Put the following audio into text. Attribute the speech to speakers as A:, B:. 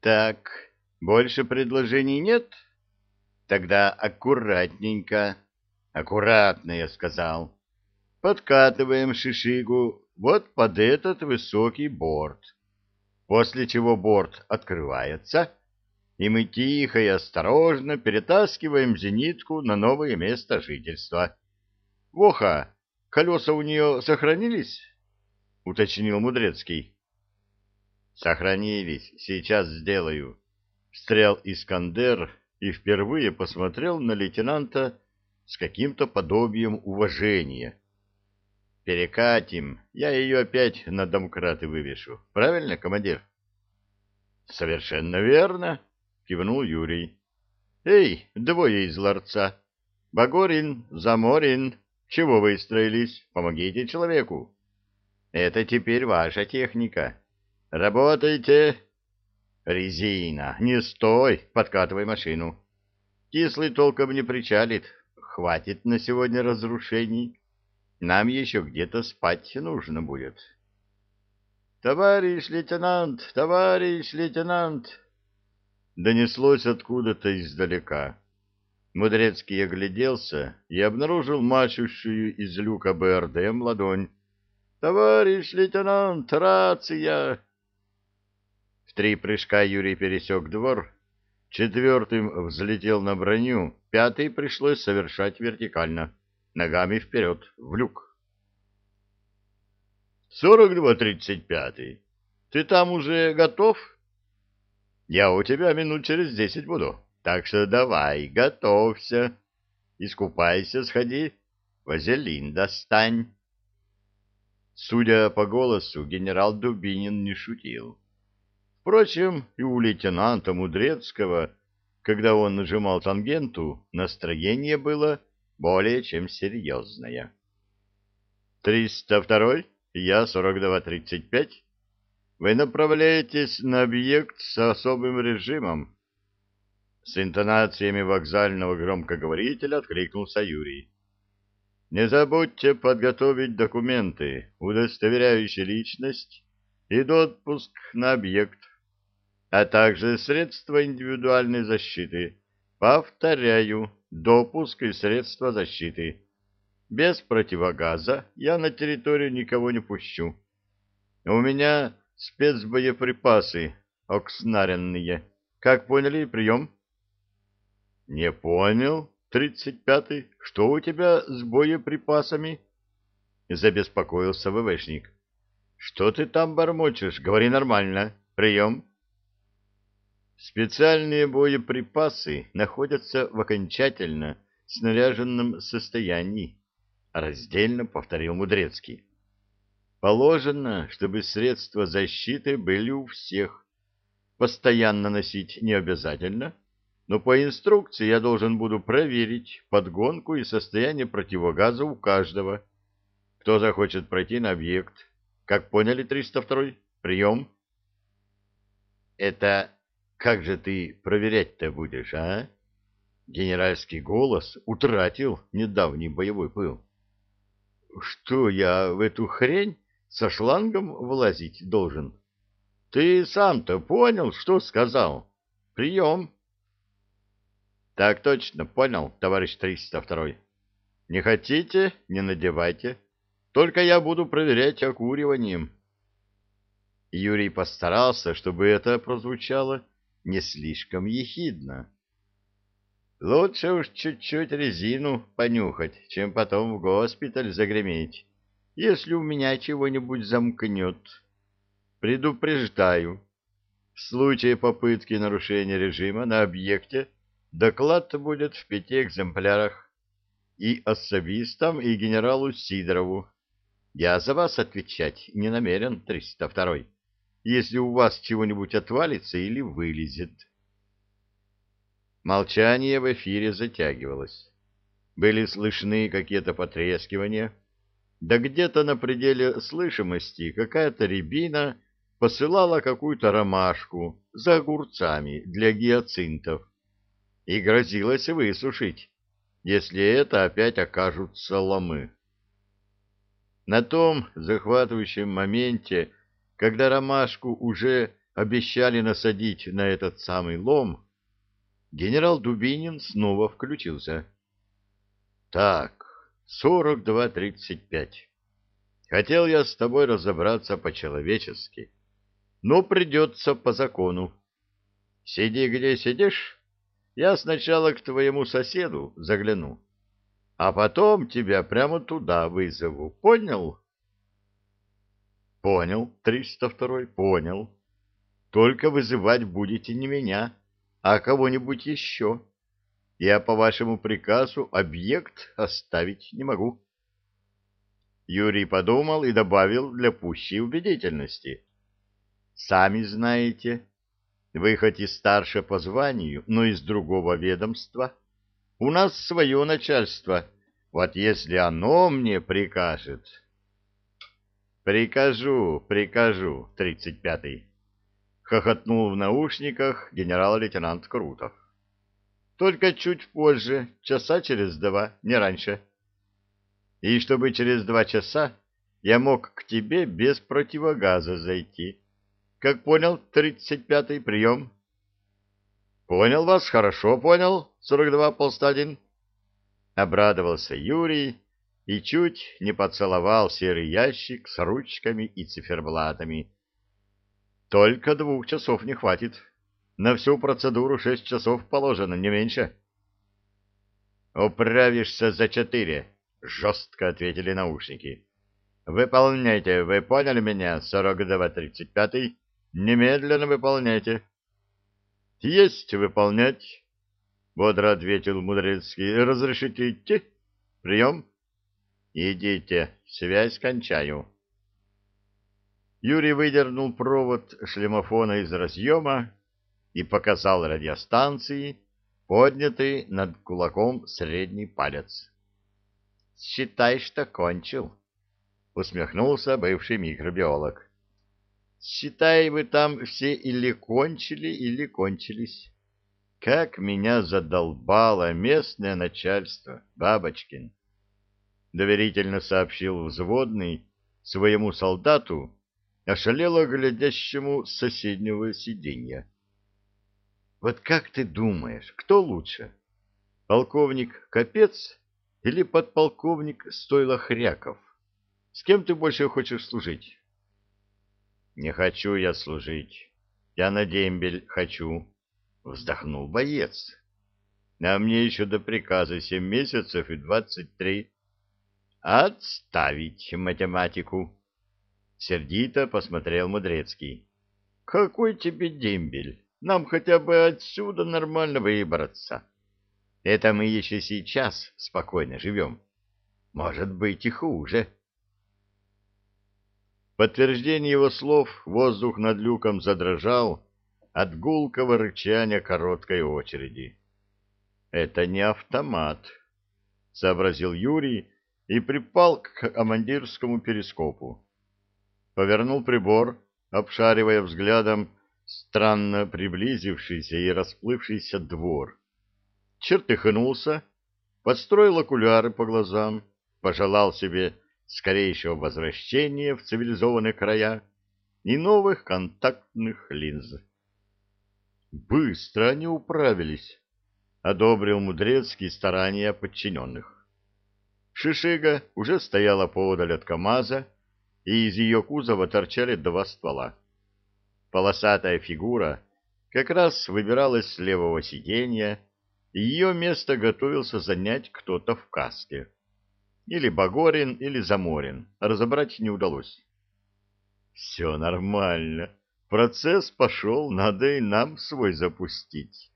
A: Так, больше предложений нет? Тогда аккуратненько. Аккуратно, я сказал. Подкатываем шишигу вот под этот высокий борт. После чего борт открывается, и мы тихо и осторожно перетаскиваем зенитку на новое место жительства. Воха, колеса у нее сохранились? — уточнил Мудрецкий. — Сохранились, сейчас сделаю. Встрял Искандер и впервые посмотрел на лейтенанта с каким-то подобием уважения. Перекатим, я ее опять на домкраты вывешу. Правильно, командир? — Совершенно верно, — кивнул Юрий. — Эй, двое из ларца! Багорин, Заморин, чего выстроились? Помогите человеку. Это теперь ваша техника. Работайте. Резина, не стой, подкатывай машину. Кислый толком не причалит. Хватит на сегодня разрушений. Нам еще где-то спать нужно будет. Товарищ лейтенант, товарищ лейтенант! Донеслось откуда-то издалека. Мудрецкий огляделся и обнаружил мачущую из люка БРДМ ладонь. «Товарищ лейтенант, рация!» Три прыжка Юрий пересек двор, четвертым взлетел на броню, пятый пришлось совершать вертикально, ногами вперед, в люк. «Сорок два тридцать пятый. Ты там уже готов?» «Я у тебя минут через десять буду». Так что давай, готовься. Искупайся, сходи, вазелин достань. Судя по голосу, генерал Дубинин не шутил. Впрочем, и у лейтенанта Мудрецкого, когда он нажимал тангенту, настроение было более чем серьезное. «Триста второй, я сорок два тридцать пять. Вы направляетесь на объект с особым режимом. С интонациями вокзального громкоговорителя откликнулся Юрий. Не забудьте подготовить документы, удостоверяющие личность и допуск на объект, а также средства индивидуальной защиты. Повторяю, допуск и средства защиты. Без противогаза я на территорию никого не пущу. У меня спецбоеприпасы окснаренные. Как поняли, прием? — Не понял, тридцать пятый, что у тебя с боеприпасами? — забеспокоился ВВшник. — Что ты там бормочешь? Говори нормально. Прием. Специальные боеприпасы находятся в окончательно снаряженном состоянии, раздельно повторил Мудрецкий. Положено, чтобы средства защиты были у всех. Постоянно носить не обязательно, — но по инструкции я должен буду проверить подгонку и состояние противогаза у каждого. Кто захочет пройти на объект? Как поняли, 302-й? Прием. Это как же ты проверять-то будешь, а? Генеральский голос утратил недавний боевой пыл. Что, я в эту хрень со шлангом влазить должен? Ты сам-то понял, что сказал? Прием. Так точно, понял, товарищ 302. Не хотите, не надевайте. Только я буду проверять окуриванием. Юрий постарался, чтобы это прозвучало не слишком ехидно. Лучше уж чуть-чуть резину понюхать, чем потом в госпиталь загреметь, если у меня чего-нибудь замкнет. Предупреждаю, в случае попытки нарушения режима на объекте Доклад будет в пяти экземплярах и особистам, и генералу Сидорову. Я за вас отвечать не намерен, 302-й, если у вас чего-нибудь отвалится или вылезет. Молчание в эфире затягивалось. Были слышны какие-то потрескивания, да где-то на пределе слышимости какая-то рябина посылала какую-то ромашку за огурцами для гиацинтов и грозилась высушить, если это опять окажутся ломы. На том захватывающем моменте, когда ромашку уже обещали насадить на этот самый лом, генерал Дубинин снова включился. Так, сорок два тридцать пять. Хотел я с тобой разобраться по-человечески, но придется по закону. Сиди где сидишь, я сначала к твоему соседу загляну, а потом тебя прямо туда вызову. Понял? Понял, триста второй, понял. Только вызывать будете не меня, а кого-нибудь еще. Я по вашему приказу объект оставить не могу. Юрий подумал и добавил для пущей убедительности. Сами знаете, вы хоть и старше по званию, но из другого ведомства. У нас свое начальство. Вот если оно мне прикажет... Прикажу, прикажу, тридцать пятый. Хохотнул в наушниках генерал-лейтенант Крутов. Только чуть позже, часа через два, не раньше. И чтобы через два часа я мог к тебе без противогаза зайти. Как понял, тридцать пятый прием? Понял вас, хорошо понял, сорок два полста один. Обрадовался Юрий и чуть не поцеловал серый ящик с ручками и циферблатами, только двух часов не хватит. На всю процедуру шесть часов положено, не меньше. «Управишься за четыре», — жестко ответили наушники. «Выполняйте, вы поняли меня, сорок два тридцать пятый? Немедленно выполняйте». «Есть выполнять», — бодро ответил Мудрецкий. «Разрешите идти? Прием?» «Идите, связь кончаю». Юрий выдернул провод шлемофона из разъема и показал радиостанции, поднятый над кулаком средний палец. — Считай, что кончил, — усмехнулся бывший микробиолог. — Считай, вы там все или кончили, или кончились. Как меня задолбало местное начальство, Бабочкин! — доверительно сообщил взводный своему солдату, ошалело глядящему с соседнего сиденья. Вот как ты думаешь, кто лучше? Полковник Капец или подполковник Стойло Хряков? С кем ты больше хочешь служить? Не хочу я служить. Я на дембель хочу. Вздохнул боец. А мне еще до приказа семь месяцев и двадцать три. Отставить математику. Сердито посмотрел Мудрецкий. Какой тебе дембель? Нам хотя бы отсюда нормально выбраться. Это мы еще сейчас спокойно живем. Может быть и хуже. подтверждение его слов воздух над люком задрожал от гулкого рычания короткой очереди. «Это не автомат», — сообразил Юрий и припал к командирскому перископу повернул прибор, обшаривая взглядом странно приблизившийся и расплывшийся двор. Чертыхнулся, подстроил окуляры по глазам, пожелал себе скорейшего возвращения в цивилизованные края и новых контактных линз. Быстро они управились, одобрил Мудрецкий старания подчиненных. Шишига уже стояла поодаль от КамАЗа, и из ее кузова торчали два ствола. Полосатая фигура как раз выбиралась с левого сиденья, и ее место готовился занять кто-то в каске. Или Багорин, или Заморин. Разобрать не удалось. Все нормально. Процесс пошел, надо и нам свой запустить.